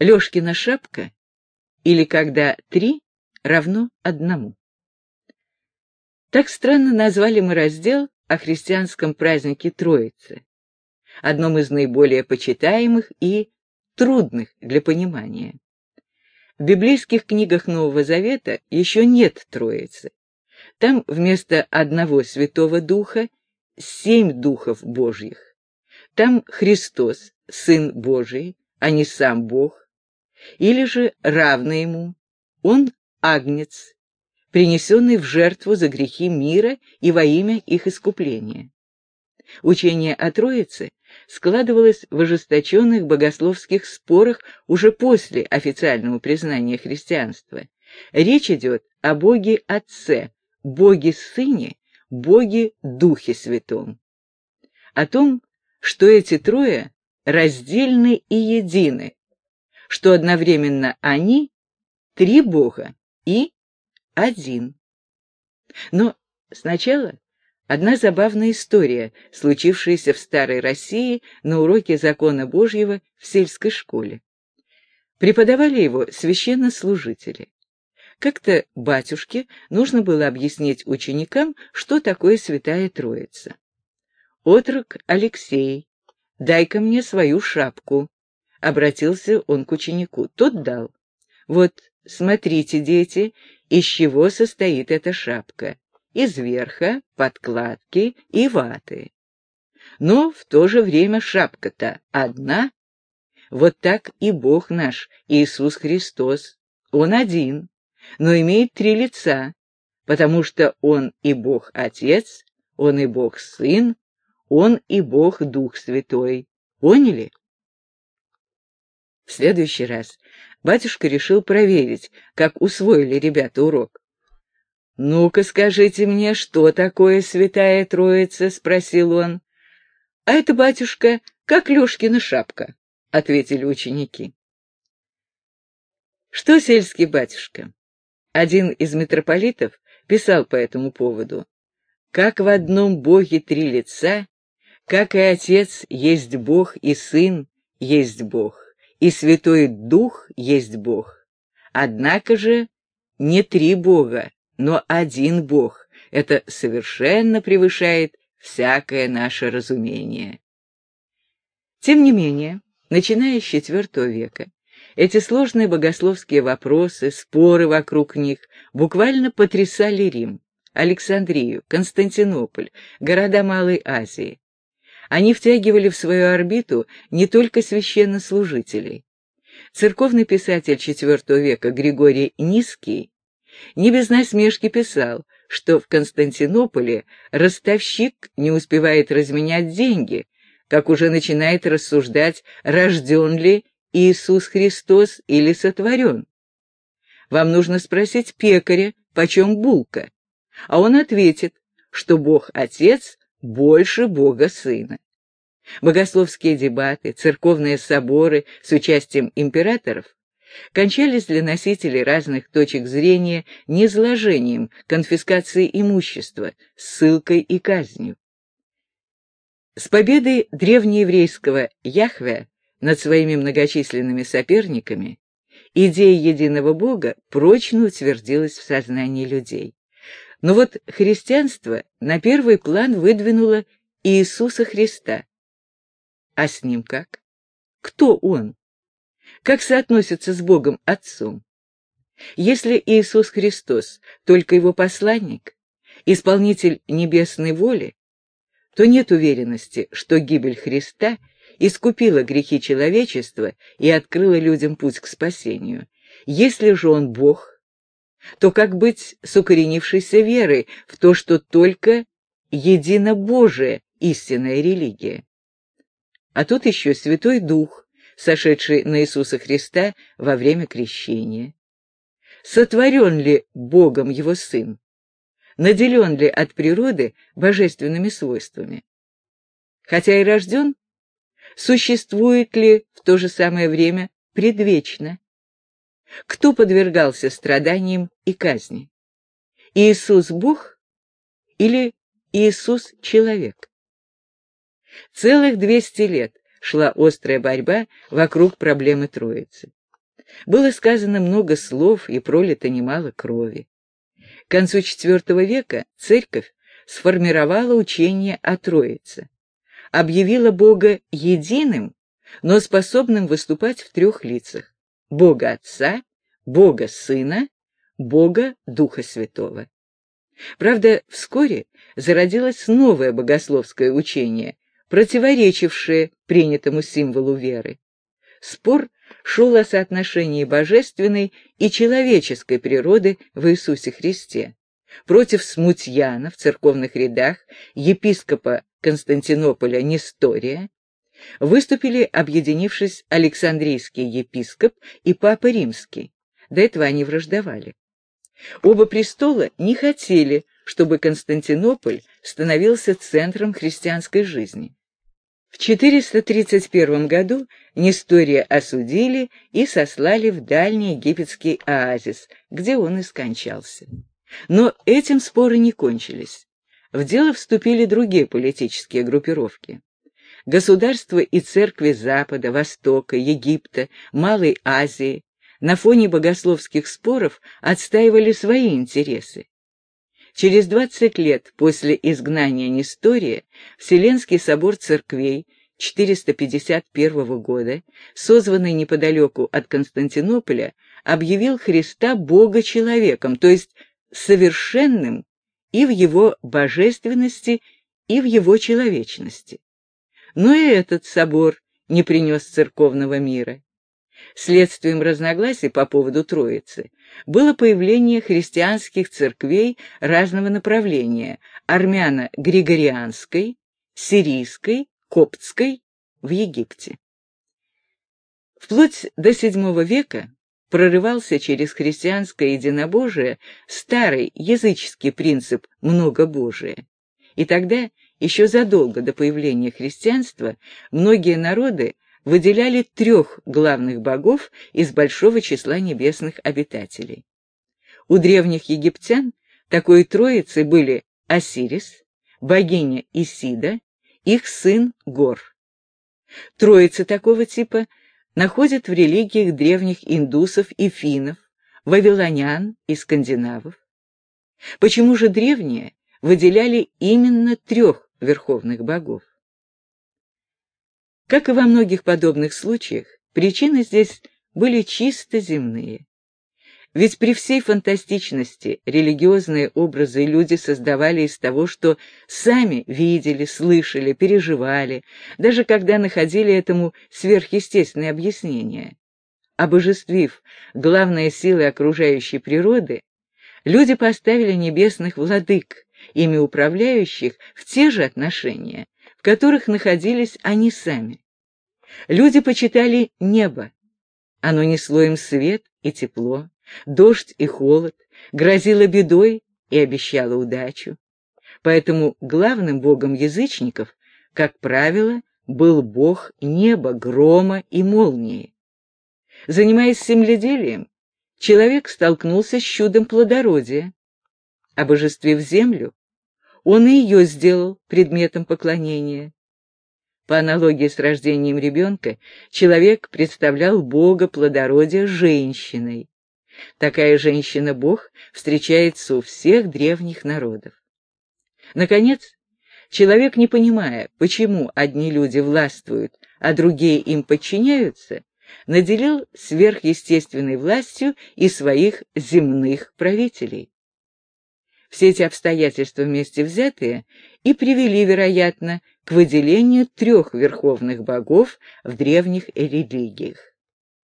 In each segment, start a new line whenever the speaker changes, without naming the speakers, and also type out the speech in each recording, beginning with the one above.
Лёшкина шапка или когда три равно одному. Так странно назвали мы раздел о христианском празднике Троицы, одном из наиболее почитаемых и трудных для понимания. В библейских книгах Нового Завета еще нет Троицы. Там вместо одного Святого Духа семь Духов Божьих. Там Христос, Сын Божий, а не сам Бог, или же равный ему. Он агнец, принесенный в жертву за грехи мира и во имя их искупления. Учение о Троице складывалось в ожесточенных богословских спорах уже после официального признания христианства. Речь идет о Боге Отце, Боге Сыне, Боге Духе Святом. О том, что эти трое раздельны и едины, что одновременно они — три Бога и один. Но сначала одна забавная история, случившаяся в Старой России на уроке закона Божьего в сельской школе. Преподавали его священнослужители. Как-то батюшке нужно было объяснить ученикам, что такое Святая Троица. «Отрок Алексей, дай-ка мне свою шапку», — обратился он к ученику. Тот дал. «Вот, смотрите, дети, из чего состоит эта шапка. Из верха, подкладки и ваты. Но в то же время шапка-то одна. Вот так и Бог наш, Иисус Христос. Он один, но имеет три лица, потому что Он и Бог Отец, Он и Бог Сын, Он и Бог Дух Святой. Поняли? В следующий раз батюшка решил проверить, как усвоили ребята урок. «Ну-ка скажите мне, что такое Святая Троица?» — спросил он. «А это, батюшка, как Лешкина шапка», — ответили ученики. Что сельский батюшка? Один из митрополитов писал по этому поводу. «Как в одном Боге три лица, как и Отец есть Бог и Сын есть Бог, и Святой Дух есть Бог. Однако же не три Бога, но один Бог. Это совершенно превышает всякое наше разумение. Тем не менее, начиная с IV века, эти сложные богословские вопросы, споры вокруг них буквально потрясали Рим, Александрию, Константинополь, города Малой Азии. Они втягивали в свою орбиту не только священнослужителей. Церковный писатель IV века Григорий Низкий не без насмешки писал, что в Константинополе ростовщик не успевает разменять деньги, как уже начинает рассуждать, рожден ли Иисус Христос или сотворен. Вам нужно спросить пекаря, почем булка, а он ответит, что Бог Отец больше Бога Сына. Богословские дебаты, церковные соборы с участием императоров кончались для носителей разных точек зрения низложением, конфискацией имущества, ссылкой и казнью. С победой древнееврейского Яхве над своими многочисленными соперниками идея единого Бога прочно утвердилась в сознании людей. Но вот христианство на первый план выдвинуло Иисуса Христа. А с ним как? Кто он? Как соотносится с Богом Отцом? Если Иисус Христос только его посланник, исполнитель небесной воли, то нет уверенности, что гибель Христа искупила грехи человечества и открыла людям путь к спасению. Если же он Бог, то как быть с укоренившейся верой в то, что только едино Божие истинная религия? А тут еще Святой Дух, сошедший на Иисуса Христа во время крещения. Сотворен ли Богом его Сын? Наделен ли от природы божественными свойствами? Хотя и рожден, существует ли в то же самое время предвечно? Кто подвергался страданиям и казни? Иисус Бог или Иисус человек? Целых 200 лет шла острая борьба вокруг проблемы Троицы. Было сказано много слов и пролито немало крови. К концу IV века церковь сформировала учение о Троице, объявила Бога единым, но способным выступать в трех лицах – Бога Отца, Бога Сына, Бога Духа Святого. Правда, вскоре зародилось новое богословское учение, противоречившее принятому символу веры. Спор шел о соотношении божественной и человеческой природы в Иисусе Христе. Против смутьяна в церковных рядах епископа Константинополя Нестория выступили, объединившись, Александрийский епископ и Папа Римский. До этого они враждовали. Оба престола не хотели, чтобы Константинополь становился центром христианской жизни. В 431 году Нестория осудили и сослали в дальний египетский оазис, где он и скончался. Но этим споры не кончились. В дело вступили другие политические группировки. Государства и церкви Запада, Востока, Египта, Малой Азии на фоне богословских споров отстаивали свои интересы. Через 20 лет после изгнания Нестория Вселенский собор церквей 451 года, созванный неподалеку от Константинополя, объявил Христа Бога-человеком, то есть совершенным и в его божественности, и в его человечности. Но и этот собор не принес церковного мира. Следствием разногласий по поводу Троицы было появление христианских церквей разного направления – армяно-григорианской, сирийской, коптской в Египте. Вплоть до VII века прорывался через христианское единобожие старый языческий принцип «многобожие». И тогда, еще задолго до появления христианства, многие народы выделяли трех главных богов из большого числа небесных обитателей. У древних египтян такой троицей были Осирис, богиня Исида, их сын Гор. Троицы такого типа находят в религиях древних индусов и финнов, вавилонян и скандинавов. Почему же древние выделяли именно трех верховных богов? Как и во многих подобных случаях, причины здесь были чисто земные. Ведь при всей фантастичности религиозные образы люди создавали из того, что сами видели, слышали, переживали, даже когда находили этому сверхъестественное объяснение. Обожествив главные силы окружающей природы, люди поставили небесных владык, ими управляющих, в те же отношения, которых находились они сами. Люди почитали небо. Оно несло им свет и тепло, дождь и холод, грозило бедой и обещало удачу. Поэтому главным богом язычников, как правило, был бог неба, грома и молнии. Занимаясь земледелием, человек столкнулся с чудом плодородия. Обожествив землю, он и ее сделал предметом поклонения. По аналогии с рождением ребенка, человек представлял Бога плодородия женщиной. Такая женщина-бог встречается у всех древних народов. Наконец, человек, не понимая, почему одни люди властвуют, а другие им подчиняются, наделил сверхъестественной властью и своих земных правителей. Все эти обстоятельства вместе взятые и привели, вероятно, к выделению трех верховных богов в древних религиях.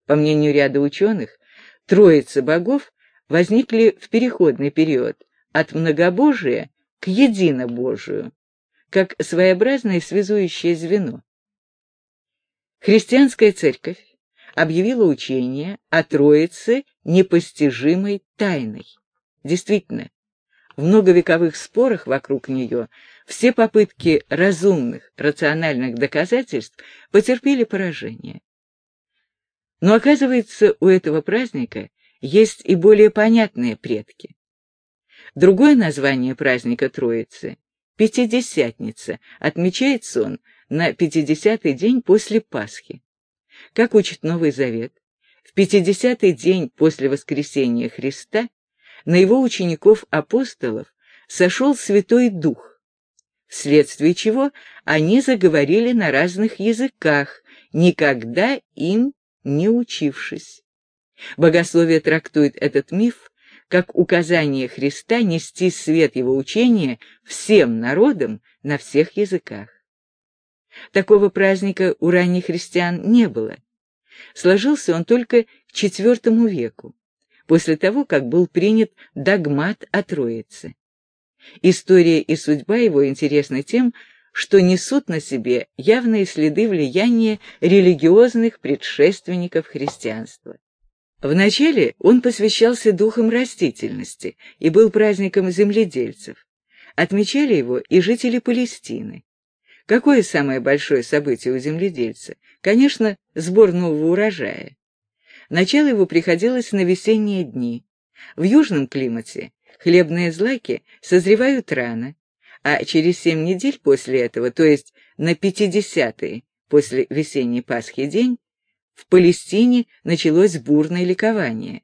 По мнению ряда ученых, троицы богов возникли в переходный период от многобожия к единобожию, как своеобразное связующее звено. Христианская церковь объявила учение о Троице непостижимой тайной. Действительно, в многовековых спорах вокруг нее все попытки разумных, рациональных доказательств потерпели поражение. Но оказывается, у этого праздника есть и более понятные предки. Другое название праздника Троицы — Пятидесятница, отмечается он на пятидесятый день после Пасхи. Как учит Новый Завет, в пятидесятый день после воскресения Христа на его учеников-апостолов сошел Святой Дух, вследствие чего они заговорили на разных языках, никогда им не учившись. Богословие трактует этот миф как указание Христа нести свет его учения всем народам на всех языках. Такого праздника у ранних христиан не было. Сложился он только к IV веку, после того, как был принят догмат о Троице. История и судьба его интересны тем, что несут на себе явные следы влияния религиозных предшественников христианства. Вначале он посвящался духам растительности и был праздником земледельцев. Отмечали его и жители Палестины. Какое самое большое событие у земледельца? Конечно, сбор нового урожая. Начало его приходилось на весенние дни. В южном климате хлебные злаки созревают рано, а через семь недель после этого, то есть на 50-й после весенней Пасхи день, в Палестине началось бурное ликование.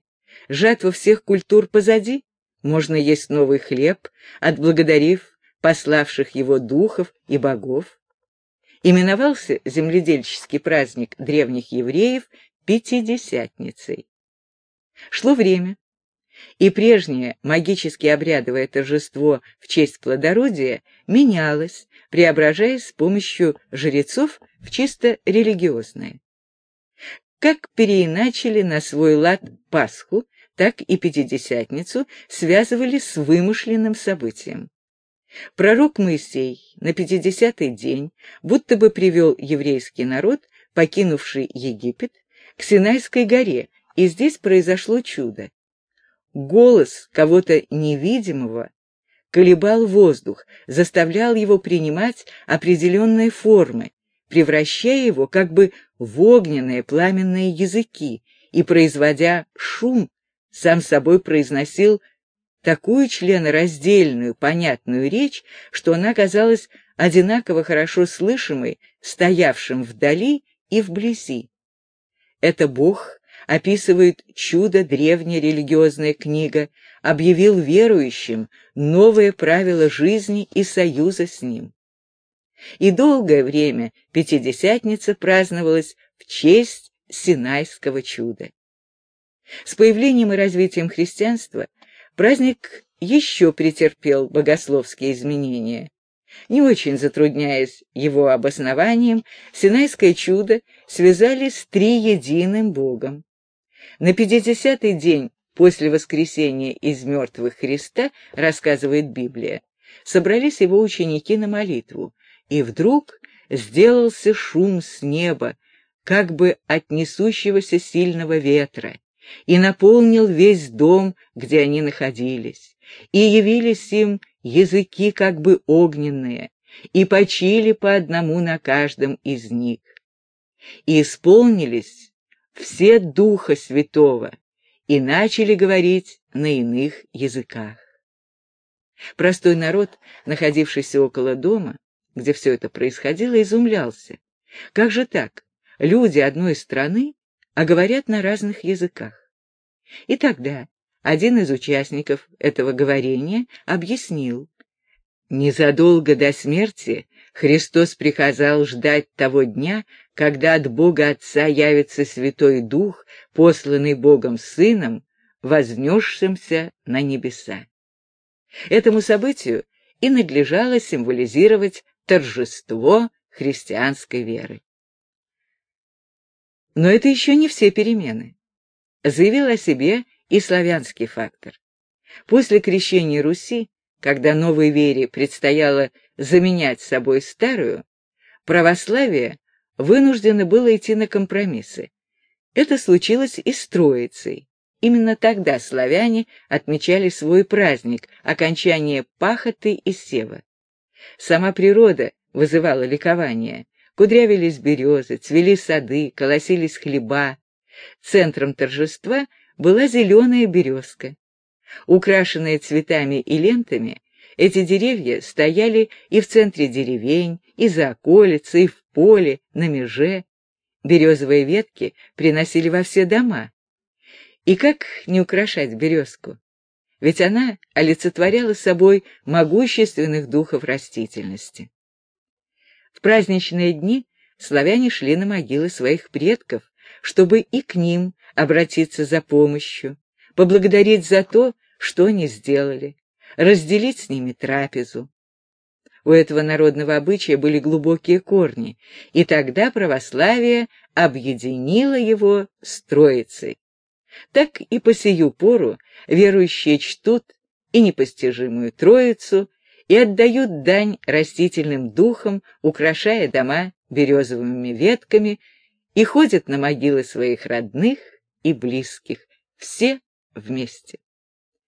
Жатва всех культур позади, можно есть новый хлеб, отблагодарив пославших его духов и богов. Именовался земледельческий праздник древних евреев Пятидесятницей. Шло время, и прежнее магически обрядовое торжество в честь плодородия менялось, преображаясь с помощью жрецов в чисто религиозное. Как переиначили на свой лад Пасху, так и Пятидесятницу связывали с вымышленным событием. Пророк Моисей на пятидесятый день будто бы привел еврейский народ, покинувший Египет, к Синайской горе, и здесь произошло чудо. Голос кого-то невидимого колебал воздух, заставлял его принимать определенные формы, превращая его как бы в огненные пламенные языки и, производя шум, сам собой произносил такую членораздельную, понятную речь, что она казалась одинаково хорошо слышимой, стоявшим вдали и вблизи. Это Бог описывает чудо древняя религиозная книга, объявил верующим новые правила жизни и союза с ним. И долгое время Пятидесятница праздновалась в честь Синайского чуда. С появлением и развитием христианства праздник еще претерпел богословские изменения. Не очень затрудняясь его обоснованием, Синайское чудо связали с триединым Богом. На пятидесятый день после воскресения из мертвых Христа, рассказывает Библия, собрались его ученики на молитву, и вдруг сделался шум с неба, как бы от несущегося сильного ветра, и наполнил весь дом, где они находились, и явились им языки как бы огненные, и почили по одному на каждом из них. И исполнились все Духа Святого и начали говорить на иных языках. Простой народ, находившийся около дома, где все это происходило, изумлялся. Как же так? Люди одной страны, а говорят на разных языках. И тогда один из участников этого говорения объяснил. Незадолго до смерти Христос приказал ждать того дня, когда от Бога Отца явится Святой Дух, посланный Богом Сыном, вознесшимся на небеса. Этому событию и надлежало символизировать торжество христианской веры. Но это еще не все перемены. Заявил о себе и славянский фактор. После крещения Руси, когда новой вере предстояло заменять собой старую, православие вынуждено было идти на компромиссы. Это случилось и с Троицей. Именно тогда славяне отмечали свой праздник, окончание пахоты и сева. Сама природа вызывала ликование. Кудрявились березы, цвели сады, колосились хлеба. Центром торжества была зеленая березка. Украшенная цветами и лентами, эти деревья стояли и в центре деревень, и за околицей, и в поле, на меже. Березовые ветки приносили во все дома. И как не украшать березку? Ведь она олицетворяла собой могущественных духов растительности. В праздничные дни славяне шли на могилы своих предков, чтобы и к ним обратиться за помощью, поблагодарить за то, что они сделали, разделить с ними трапезу. У этого народного обычая были глубокие корни, и тогда православие объединило его с Троицей. Так и по сию пору верующие чтут и непостижимую Троицу, и отдают дань растительным духам, украшая дома березовыми ветками, и ходят на могилы своих родных и близких, все вместе.